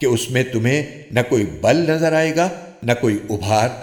कि उसमें तुम्हें न कोई बल नज़र आएगा न कोई उभार।